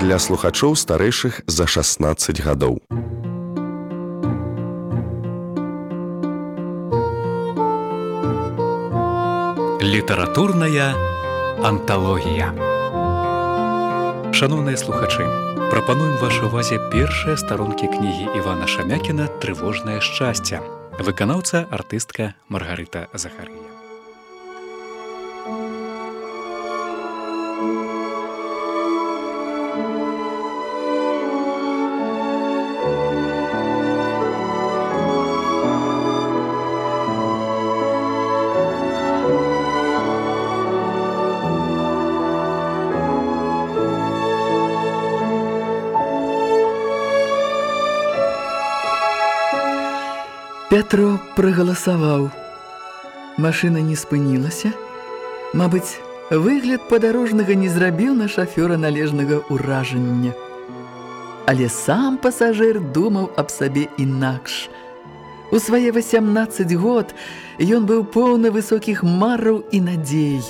для слухачоў старэйшых за 16 гадоў. Літаратурная анталогія. Шаноўныя слухачы, прапануем вашай увазе першыя старонкі кнігі Івана Шамякіна трывожнае шчасце. Выканаўца артыстка Маргарыта Захарыя. Прагаласаваў. Машына не спынілася. Мабыць, выгляд падарожнага не зрабіў на шафёра належнага ўражання. Але сам пасажыр думаў аб сабе інакш. У свае 18 год ён быў поўны высокіх мараў і надзей.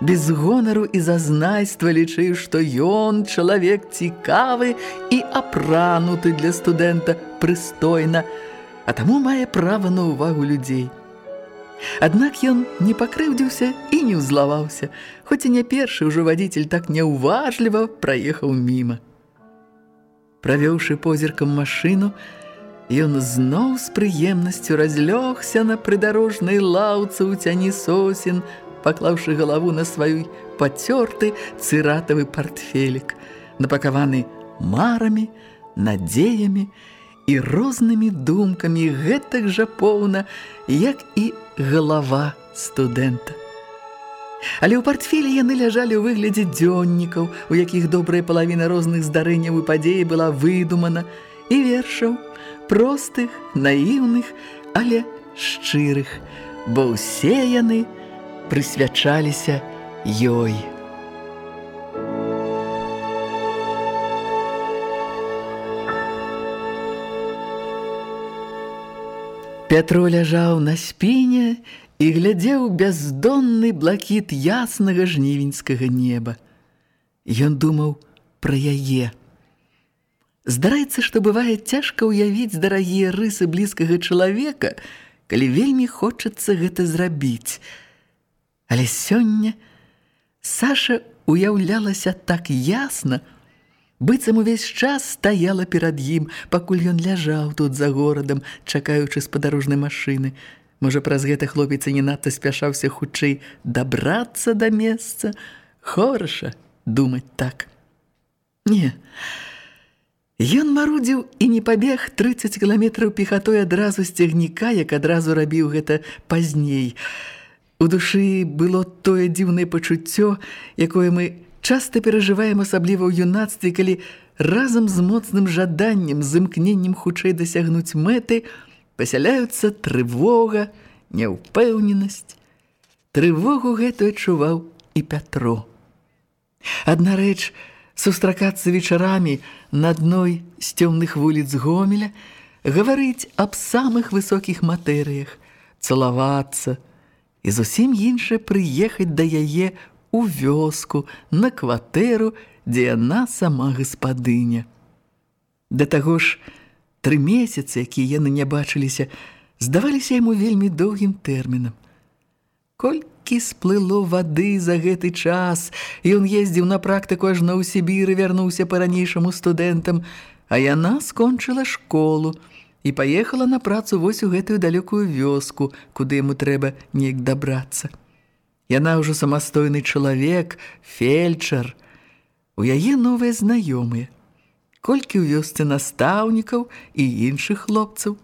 Без гонару і зазнайства лічыў, што ён чалавек цікавы і апрануты для студэнта прыстойна, а таму мае права на ўвагу людзей. Аднак ён не пакрыўдзіўся і не ўзлаваўся, хоць і не першы ўжо вадзіцель так няўважліва праехаў міма. Правёўшы позіркам машыну, ён зноў з прыемнасцю разлёгся на прыдарожнай лаўцы ў цяні сосен, паклаўшы галаву на свой пацёрты цыратавы партфелік, напакаваны марамі, надзеямі і рознымі думкамі гэтак жа поўна, як і галава студэнта. Але ў партфелі яны ляжалі ў выглядзе дзённікаў, у якіх добрая палавіна розных здарэнняў і падзеі была выдумана, і вершаў, простых, наіўных, але шчырых, бо ўсе яны прысвячаліся ёй. Пятро ляжаў на спіне і глядзеў бяздонны блакіт яснага жнівеньскага неба. Ён думаў пра яе. Здараецца, што бывае цяжка ўявіць дарагія рысы блізкага чалавека, калі вельмі хочацца гэта зрабіць. Але сёння Саша уяўлялася так ясна, быццам увесь час стаяла перад ім, пакуль ён ляжаў тут за горадам, чакаючы спадарожнай машыны. Можа, праз гэта хлопец не надта спяшаўся хутчэй дабрацца да месца. Хораша думаць так. Не. Ён марудзіў і не пабег 30 кіламетраў пехатой адразу з цягніка, як адразу рабіў гэта пазней. У душы было тое дзіўнае пачуццё, якое мы часта перажываем асабліва ў юнацтве, калі разам з моцным жаданнем, з імкненнем хутчэй дасягнуць мэты, пасяляюцца трывога, няўпэўненасць. Трывогу гэту адчуваў і Пятро. Адна рэч, сустракацца вечарамі на адной з цёмных вуліц Гомеля, гаварыць аб самых высокіх матэрыях, цалавацца і зусім іншае прыехаць да яе у вёску, на кватэру, дзе яна сама гаспадыня. Да таго ж, тры месяцы, якія яны не бачыліся, здаваліся яму вельмі доўгім тэрмінам. Колькі сплыло вады за гэты час, і ён ездзіў на практыку аж на Сібір і вярнуўся па-ранейшаму студэнтам, а яна скончыла школу і паехала на працу вось у гэтую далёкую вёску, куды яму трэба неяк дабрацца. Яна ўжо самастойны чалавек, фельчар. У яе новыя знаёмыя. Колькі ў вёсцы настаўнікаў і іншых хлопцаў.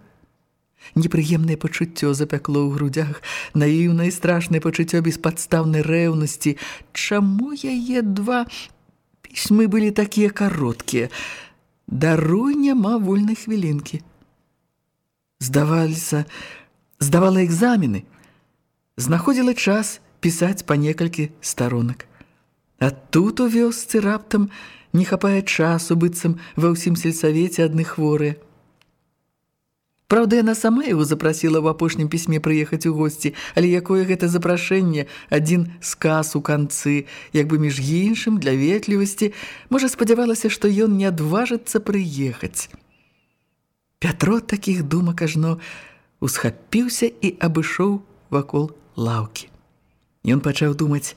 Непрыемнае пачуццё запякло ў грудях, наіўнае і страшнае пачуццё беспадстаўнай рэўнасці. Чаму яе два пісьмы былі такія кароткія? Даруй няма вольнай хвілінкі. Здаваліся, здавала экзамены. Знаходзіла час пісаць па некалькі старонак. А тут у вёсцы раптам не хапае часу быццам ва ўсім сельсавеце адны хворыя. Праўда, яна сама яго запрасіла ў апошнім пісьме прыехаць у госці, але якое гэта запрашэнне, адзін сказ у канцы, як бы між іншым для ветлівасці, можа спадзявалася, што ён не адважыцца прыехаць. Пятро такіх думак ажно усхапіўся і абышоў вакол лаўкі. Ён пачаў думаць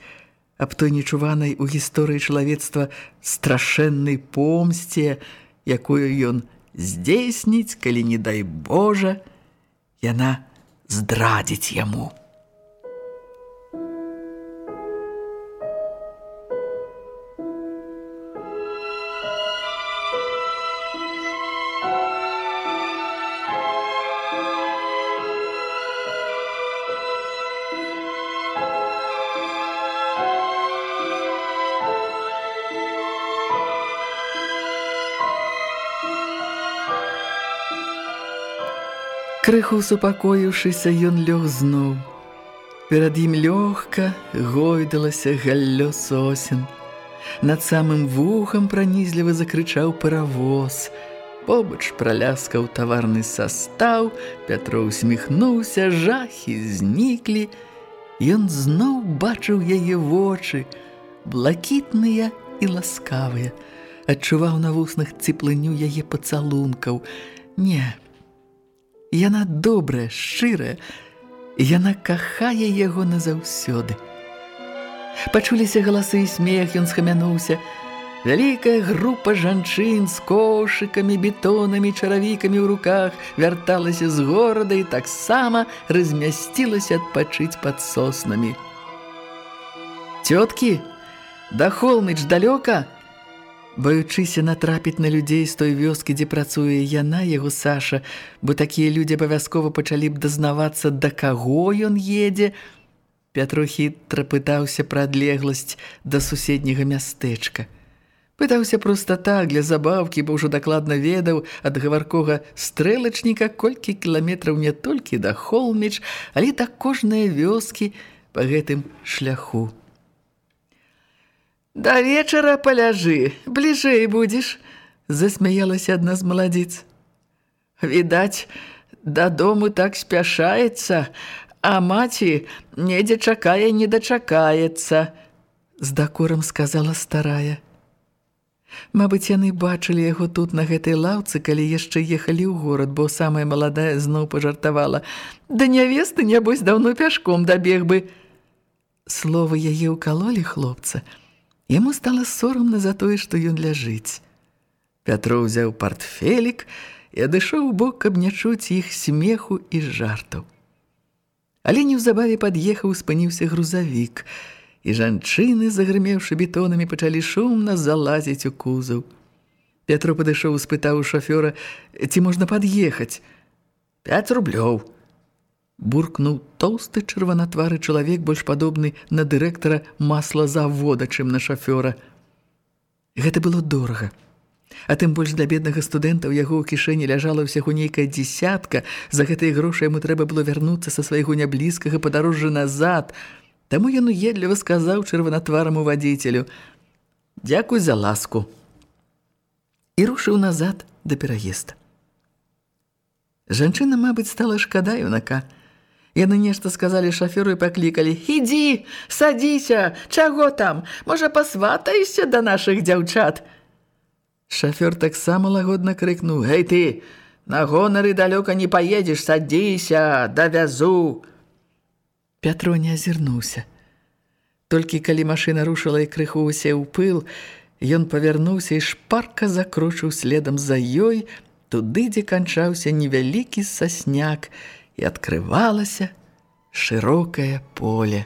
аб той нечуванай у гісторыі чалавецтва страшэннай помсце, якую ён здзейсніць, калі не дай Божа, яна здрадзіць яму. Крыху супакоіўшыся, ён лёг зноў. Перад ім лёгка гойдалася галлё сосен. Над самым вухам пранізліва закрычаў паравоз. Побач праляскаў таварны састаў, Пятро усміхнуўся, жахі зніклі. Ён зноў бачыў яе вочы, блакітныя і ласкавыя. Адчуваў на вуснах цеплыню яе пацалункаў. Не, Яна добрая, шчырая, яна кахае яго назаўсёды. Пачуліся галасы і смех, ён схамянуўся. Вялікая група жанчын з кошыкамі, бетонамі, чаравікамі ў руках вярталася з горада і таксама размясцілася адпачыць пад соснамі. «Тёткі, да Холмыч далёка?» Баючыся натрапіць на людзей з той вёскі, дзе працуе яна, яго Саша, бо такія людзі абавязкова пачалі б дазнавацца, да каго ён едзе, Пятро хітра пытаўся пра адлегласць да суседняга мястэчка. Пытаўся проста так, для забаўкі, бо ўжо дакладна ведаў ад гаваркога стрэлачніка, колькі кіламетраў не толькі да Холміч, але да кожнай вёскі па гэтым шляху. Да вечара паляжы, бліжэй будзеш, засмяялася адна з маладзіц. Відаць, дадому так спяшаецца, а маці недзе чакае, не дачакаецца, з дакорам сказала старая. Мабыць, яны бачылі яго тут на гэтай лаўцы, калі яшчэ ехалі ў горад, бо самая маладая зноў пажартавала. Да нявесты, нябось, даўно пяшком дабег бы. Словы яе ўкалолі хлопца – Яму стала сорамна за тое, што ён ляжыць. Пятро ўзяў партфелік і адышоў у бок, каб не чуць іх смеху і жартаў. Але неўзабаве пад'ехаў, спыніўся грузавік, і жанчыны, загрымеўшы бетонамі, пачалі шумна залазіць у кузаў. Пятро падышоў, спытаў у шафёра, ці можна пад'ехаць. «Пяць рублёў», буркнуў тоўсты чырванатвары чалавек больш падобны на дырэктара маслазавода, чым на шафёра. Гэта было дорага. А тым больш для беднага студэнта ў яго ў кішэні ляжала ўсяго нейкая дзесятка, за гэтыя грошы яму трэба было вярнуцца са свайго няблізкага падарожжа назад. Таму ён уедліва сказаў чырванатвараму вадзіцелю: « Дзякуй за ласку. І рушыў назад да пераезда. Жанчына, мабыць, стала шкада юнака, Яны нешта сказалі шафёру і паклікалі: «Ідзі, садзіся, чаго там? Можа, пасватаешся да нашых дзяўчат?» Шафёр таксама лагодна крыкнуў: «Гэй ты, на гонары далёка не паедзеш, садзіся, давязу!» Пятро не азірнуўся. Толькі калі машына рушыла і крыху усе ў пыл, ён павярнуўся і шпарка закручыў следам за ёй, туды, дзе канчаўся невялікі сасняк, і адкрывалася шырокае поле.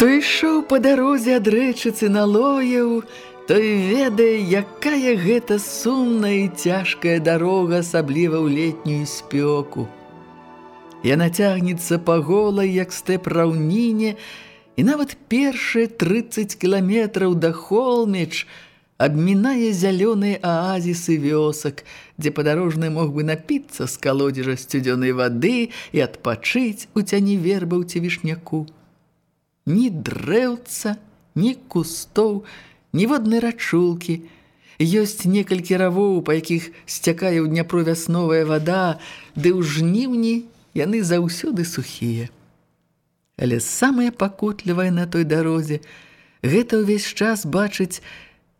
Хто ішоў па дарозе ад рэчыцы на лояў, той ведае, якая гэта сумная і цяжкая дарога, асабліва ў летнюю спёку. Яна цягнецца па голай, як стэп раўніне, і нават першыя 30 кіламетраў да Холміч абмінае зялёныя аазісы вёсак, дзе падарожны мог бы напіцца з калодзежа сцюдзёнай вады і адпачыць у цяні вербаў ці вішняку. Ні дрэўца, ні кустоў, ні воднай рачулкі. Ёсць некалькі равоў, па якіх сцякае ў Дняпро вясновая вада, ды ў жніўні яны заўсёды сухія. Але самае пакутлівае на той дарозе гэта ўвесь час бачыць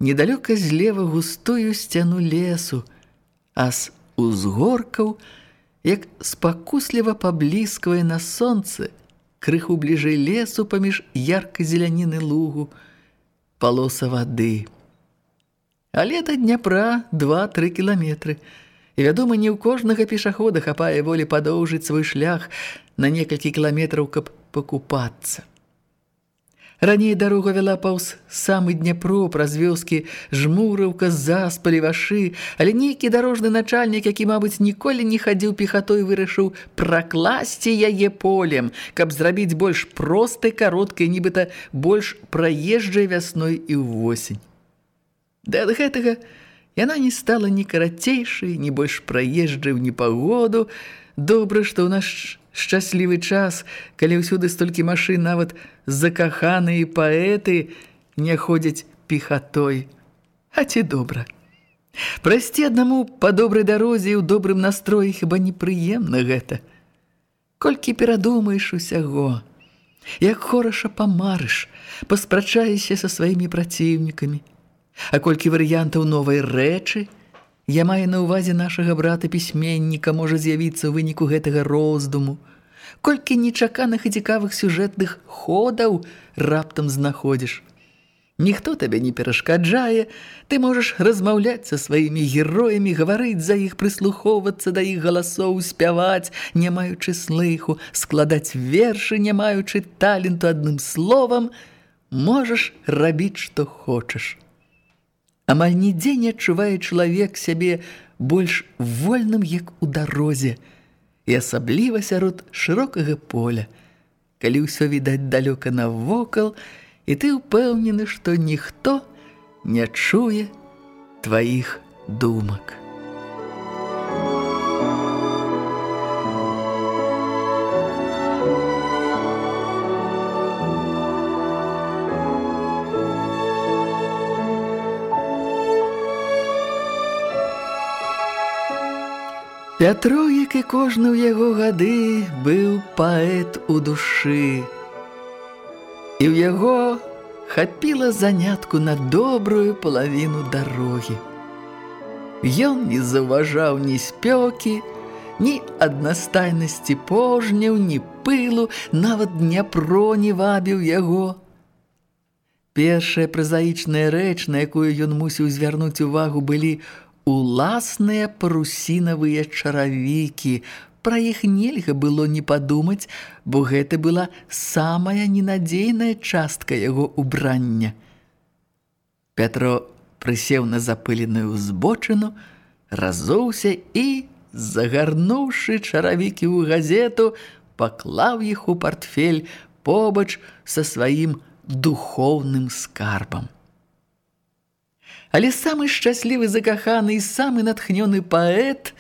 недалёка злева густую сцяну лесу, а з узгоркаў, як спакусліва паблісквае на сонцы, крыху бліжэй лесу паміж яркай зеляніны лугу, палоса вады. Але да Дняпра 2-3 кіламетры – І, вядома, не ў кожнага пешахода хапае волі падоўжыць свой шлях на некалькі кіламетраў, каб пакупацца. Раней дарога вяла паўз самы Дняпро праз вёскі жмурыўка заспалі вашы, але нейкі дарожны начальнік, які, мабыць, ніколі не хадзіў пехатой, вырашыў пракласці яе полем, каб зрабіць больш простай, кароткай, нібыта больш праезджай вясной і ўвосень. Да ад гэтага Яна не стала ні карацейшай, ні больш праезджай ў непагоду. Добра, што ў наш шчаслівы час, калі ўсюды столькі машын, нават закаханыя паэты не ходзяць пехатой. А ці добра? Прайсці аднаму па добрай дарозе ў добрым настроі хіба непрыемна гэта. Колькі перадумаеш усяго, як хораша памарыш, паспрачаешся са сваімі праціўнікамі, А колькі варыянтаў новай рэчы, я маю на ўвазе нашага брата-пісьменніка можа з'явіцца ў выніку гэтага роздуму, колькі нечаканых і цікавых сюжэтных ходаў раптам знаходзіш. Ніхто табе не перашкаджае, ты можаш размаўляць са сваімі героямі, гаварыць за іх, прыслухоўвацца да іх галасоў, спяваць, не маючы слыху, складаць вершы, не маючы таленту адным словам, можаш рабіць, што хочаш. Амаль нідзе не адчувае чалавек сябе больш вольным, як у дарозе, і асабліва сярод шырокага поля, калі ўсё відаць далёка навокал, і ты ўпэўнены, што ніхто не чуе тваіх думак. Пятро, як і кожны ў яго гады, быў паэт у душы. І ў яго хапіла занятку на добрую палавіну дарогі. Ён не заўважаў ні спёкі, ні аднастайнасці пожняў, ні пылу, нават Дняпро не вабіў яго. Першая празаічная рэч, на якую ён мусіў звярнуць увагу, былі уласныя парусінавыя чаравікі. Пра іх нельга было не падумаць, бо гэта была самая ненадзейная частка яго убрання. Пятро прысеў на запыленую збочыну, разоўся і, загарнуўшы чаравікі ў газету, паклаў іх у партфель побач са сваім духоўным скарбам. Але самы шчаслівы закаханы і самы натхнёны паэт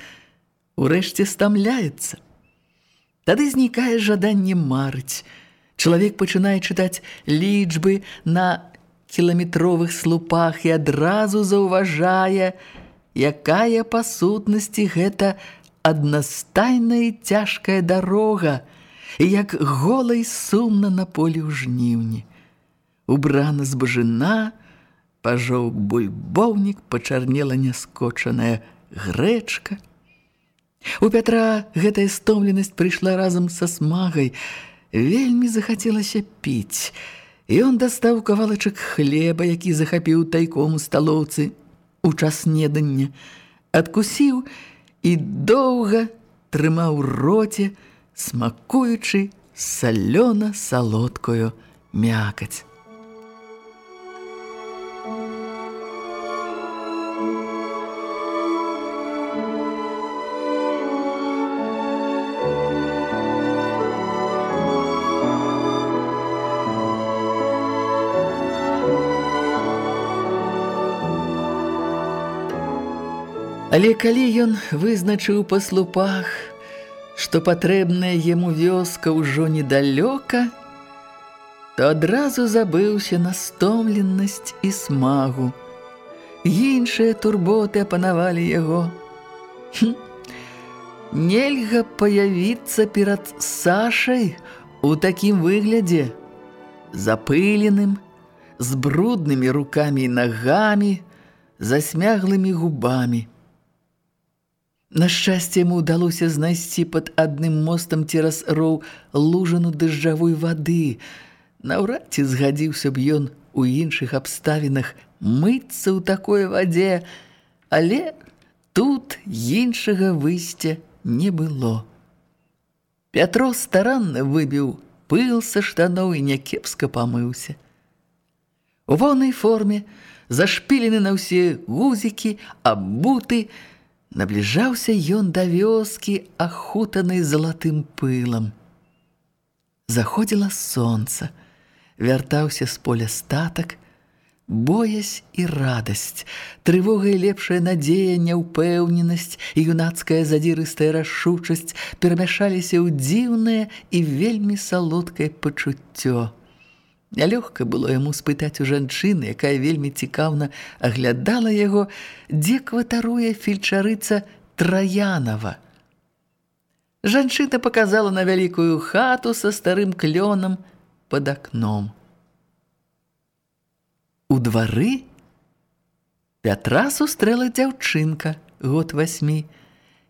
урэшце стамляецца. Тады знікае жаданне марыць. Чалавек пачынае чытаць лічбы на кіламетровых слупах і адразу заўважае, якая па сутнасці гэта аднастайная цяжкая дарога, і як голай сумна на полі ў жніўні. Убрана збажына, пажоўк бульбоўнік, пачарнела няскочаная грэчка. У Пятра гэтая стомленасць прыйшла разам са смагай. Вельмі захацелася піць. І ён дастаў кавалачак хлеба, які захапіў тайком у сталоўцы у час снедання, адкусіў і доўга трымаў роце, смакуючы салёна-салодкую мякаць. Але калі ён вызначыў па слупах, што патрэбная яму вёска ўжо недалёка, то адразу забыўся на стомленасць і смагу. Іншыя турботы апанавалі яго. Хм. Нельга паявіцца перад Сашай у такім выглядзе, запыленым, з бруднымі рукамі і нагамі, засмяглымі губамі. На шчасце яму ўдалося знайсці пад адным мостам цераз роў лужану дажджавой вады. Наўрад ці згадзіўся б ён у іншых абставінах мыцца ў такой вадзе, але тут іншага выйсця не было. Пятро старанна выбіў пыл са штаноў і някепска памыўся. У воўнай форме, зашпілены на ўсе гузікі, абуты, набліжаўся ён да вёскі, ахутанай залатым пылам. Заходзіла сонца, вяртаўся з поля статак, боязь і радасць, трывога і лепшая надзея, няўпэўненасць і юнацкая задзірыстая рашучасць перамяшаліся ў дзіўнае і вельмі салодкае пачуццё. Нялёгка было яму спытаць у жанчыны, якая вельмі цікаўна аглядала яго, дзе кватаруе фельчарыца Траянова. Жанчына паказала на вялікую хату са старым клёнам пад акном. У двары Пятра сустрэла дзяўчынка, год васьмі,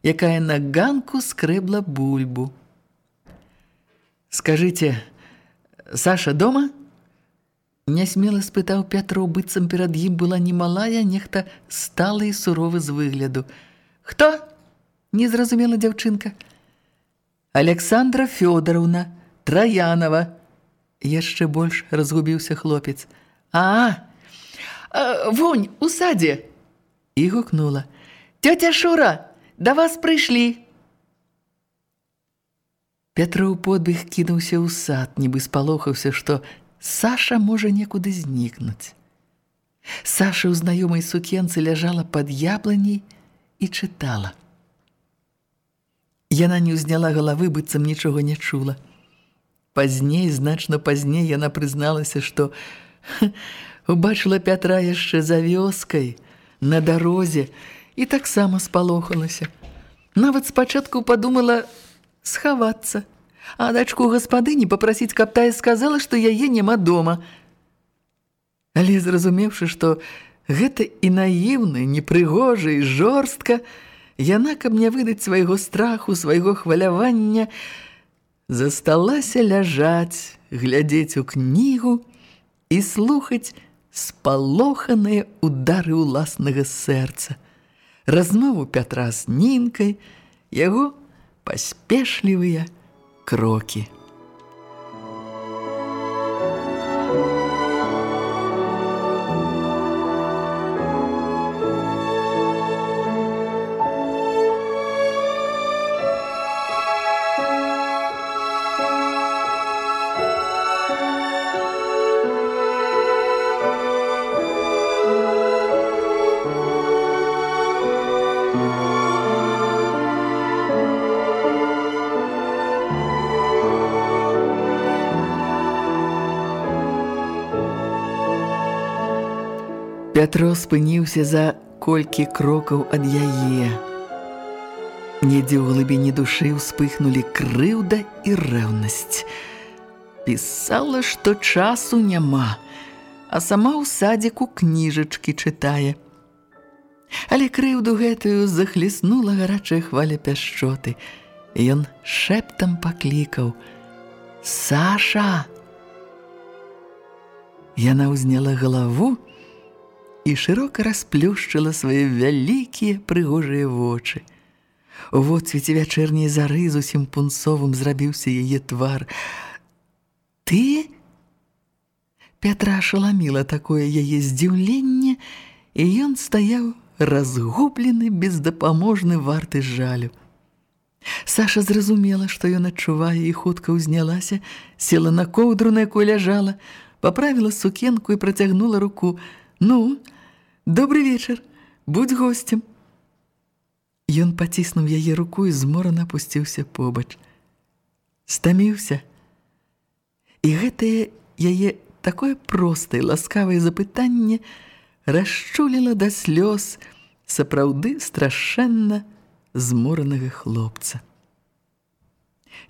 якая на ганку скрэбла бульбу. «Скажыце, Саша дома?» Нясмела спытаў Пятро, быццам перад ім была немалая, нехта стала і суровы з выгляду. «Хто?» – не зразумела дзяўчынка. «Александра Фёдоровна, Траянова». Яшчэ больш разгубіўся хлопец. «А, а вонь, у садзе!» І гукнула. «Тётя Шура, да вас прыйшлі!» Пятроў подбег кінуўся ў сад, нібы спалохаўся, што Саша можа некуды знікнуць. Саша ў знаёмай сукенцы ляжала пад ябланей і чытала. Яна не ўзняла галавы, быццам нічога не чула. Пазней, значна пазней яна прызналася, што убачыла Пятра яшчэ за вёскай, на дарозе, і таксама спалохалася. Нават спачатку падумала схавацца – а дачку гаспадыні папрасіць, каб тая сказала, што яе няма дома. Але зразумеўшы, што гэта і наіўна, непрыгожа і жорстка, яна, каб не выдаць свайго страху, свайго хвалявання, засталася ляжаць, глядзець у кнігу і слухаць спалоханыя удары ўласнага сэрца. Размову Пятра з Нінкай, яго паспешлівыя, кроки. Пятро спыніўся за колькі крокаў ад яе. Недзе ў глыбіні душы ўспыхнулі крыўда і рэўнасць. Пісала, што часу няма, а сама ў садзіку кніжачкі чытае. Але крыўду гэтую захліснула гарачая хваля пяшчоты. Ён шэптам паклікаў: « Саша! Яна ўзняла галаву, і шырока расплюшчыла свае вялікія прыгожыя вочы. У водцвеце вячэрняй зары зусім пунцовым зрабіўся яе твар. Ты? Пятра шаламіла такое яе здзіўленне, і ён стаяў разгублены, бездапаможны варты жалю. Саша зразумела, што ён адчувае і хутка ўзнялася, села на коўдру, на якой ляжала, паправіла сукенку і працягнула руку – «Ну, добрый вечер, будь гостем». Ён паціснуў яе руку і зморана апусціўся побач. Стаміўся. І гэтае яе такое простае, ласкавае запытанне расчуліла да слёз сапраўды страшэнна зморанага хлопца.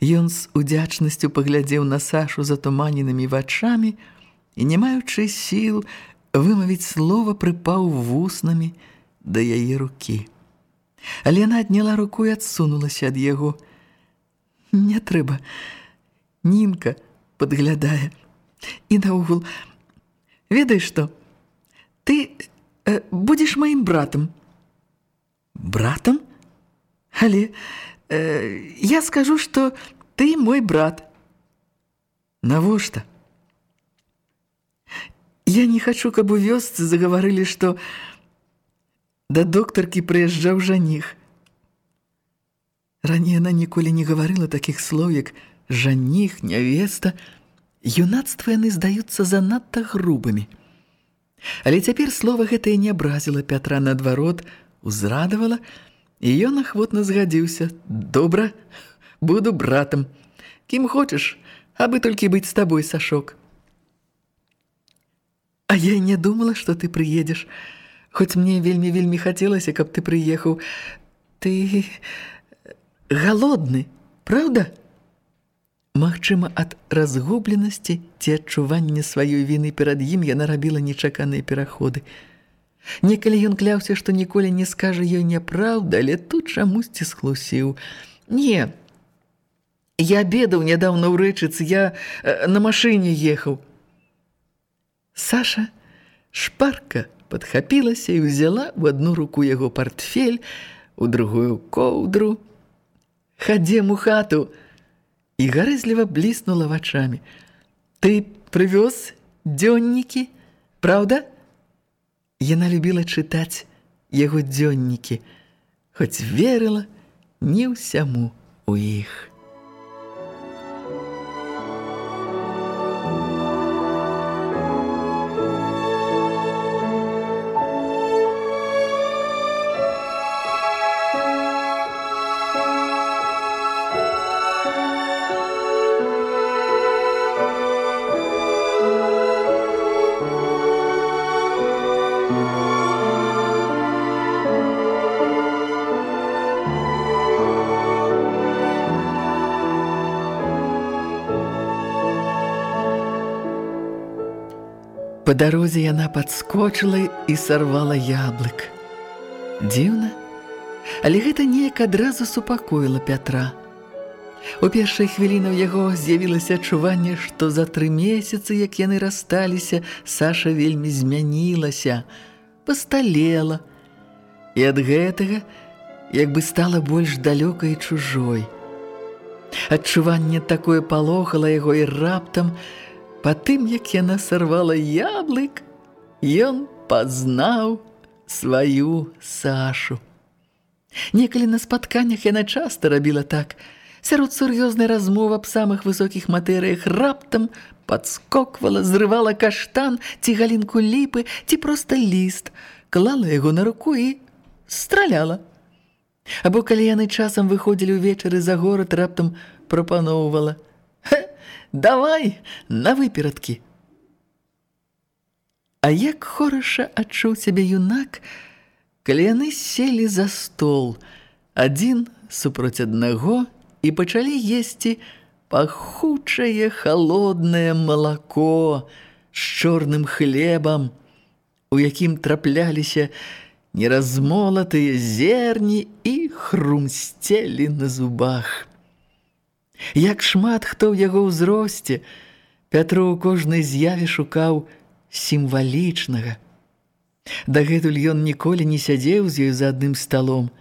Ён з удзячнасцю паглядзеў на Сашу затуманенымі вачамі і, не маючы сіл, вымавіць слова прыпаў вуснамі да яе рукі. Але яна адняла руку і адсунулася ад яго. Не трэба. Нінка падглядае. І наогул, ведаеш што? Ты э, будзеш маім братам. Братам? Але э, я скажу, што ты мой брат. Навошта? Я не хачу, каб у вёсцы загаварылі, што да доктаркі прыязджаў жаніх. Раней яна ніколі не гаварыла такіх слоў, як жаніх, нявеста. Юнацтва яны здаюцца занадта грубымі. Але цяпер слова гэтае не абразіла Пятра наадварот, узрадавала, і ён ахвотна згадзіўся. Добра, буду братам. Кім хочаш, абы толькі быць з табой, Сашок. А я не думала, што ты прыедзеш. Хоць мне вельмі-вельмі хацелася, каб ты прыехаў. Ты галодны, праўда? Магчыма, ад разгубленасці ці адчування сваёй віны перад ім яна рабіла нечаканыя пераходы. Некалі ён кляўся, што ніколі не скажа ёй няпраўда, але тут чамусьці схлусіў. Не, я обедаў нядаўна ў рэчыцы, я на машыне ехаў. Саша шпарка падхапілася і ўзяла ў адну руку яго партфель, у другую коўдру. Хадзем у хату і гарызліва бліснула вачамі. Ты прывёз дзённікі, праўда? Яна любіла чытаць яго дзённікі, хоць верыла не ўсяму у іх. Па дарозе яна падскочыла і сарвала яблык. Дзіўна, але гэта неяк адразу супакоіла Пятра. У першай хвіліны ў яго з'явілася адчуванне, што за тры месяцы, як яны рассталіся, Саша вельмі змянілася, пасталела. І ад гэтага як бы стала больш далёкай чужой. Адчуванне такое палохала яго і раптам, Па тым, як яна сарвала яблык, ён пазнаў сваю Сашу. Некалі на спатканнях яна часта рабіла так. Сярод сур'ёзнай размовы аб самых высокіх матэрыях раптам падскоквала, зрывала каштан ці галінку ліпы, ці проста ліст, клала яго на руку і страляла. Або калі яны часам выходзілі ўвечары за горад, раптам прапаноўвала – давай на выперадкі. А як хораша адчуў сябе юнак, калі яны селі за стол, адзін супроць аднаго і пачалі есці пахучае халоднае малако з чорным хлебам, у якім трапляліся неразмолатыя зерні і хрумсцелі на зубах. Як шмат хто ў яго ўзросце, Пятро ў кожнай з'яве шукаў сімвалічнага. Дагэтуль ён ніколі не сядзеў з ёй за адным сталом.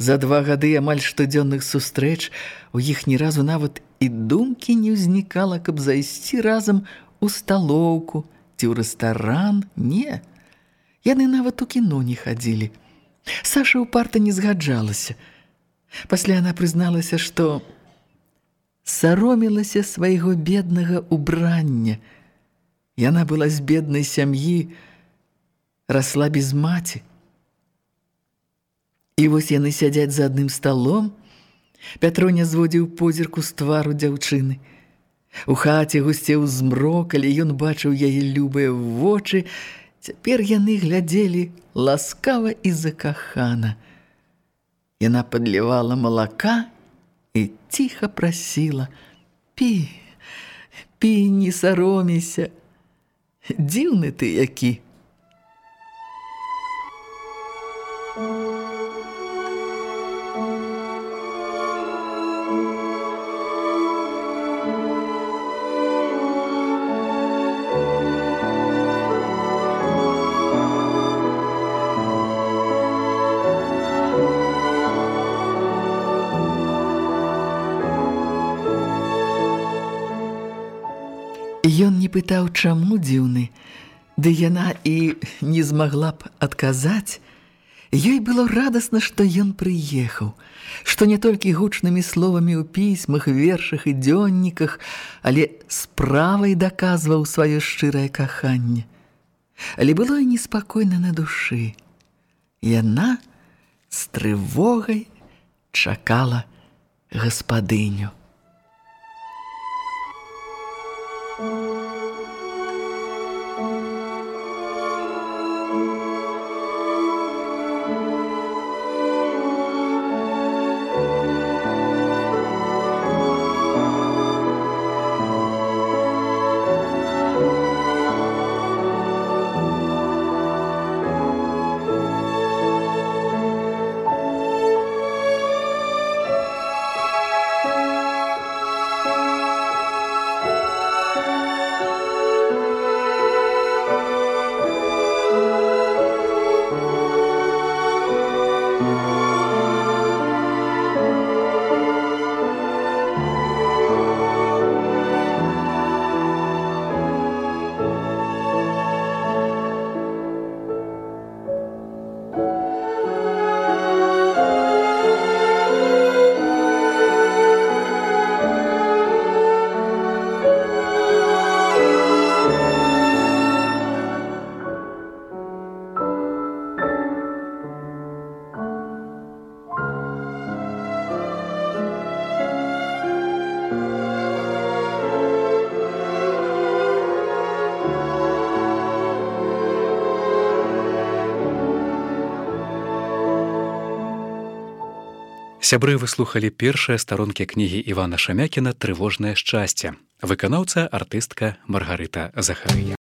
За два гады амаль штодзённых сустрэч у іх ні разу нават і думкі не ўзнікала, каб зайсці разам у сталоўку ці ў рэстаран, не. Яны нават у кіно не хадзілі. Саша ўпарта не згаджалася. Пасля яна прызналася, што саромілася свайго беднага убрання. Яна была з беднай сям'і, расла без маці. І вось яны сядзяць за адным сталом. Пятроня зводзіў позірку з твару дзяўчыны. У хаце гусцеў змрок, але ён бачыў яе любыя вочы. Цяпер яны глядзелі ласкава і закахана. Яна падлівала малака і ціха прасіла: « Пі, пі, не сароміся. Дзіўны ты які. Пытаў, чаму дзіўны, ды яна і не змагла б адказаць. Ёй было радасна, што ён прыехаў, што не толькі гучнымі словамі ў пісьмах, вершах і дзённіках, але справай даказваў сваё шчырае каханне. Але было і неспакойна на душы. Яна з трывогай чакала гаспадыню. Сябры выслухалі першыя старонкі кнігі Івана Шамякіна трывожнае шчасце. Выканаўца артыстка Маргарыта Захарыя.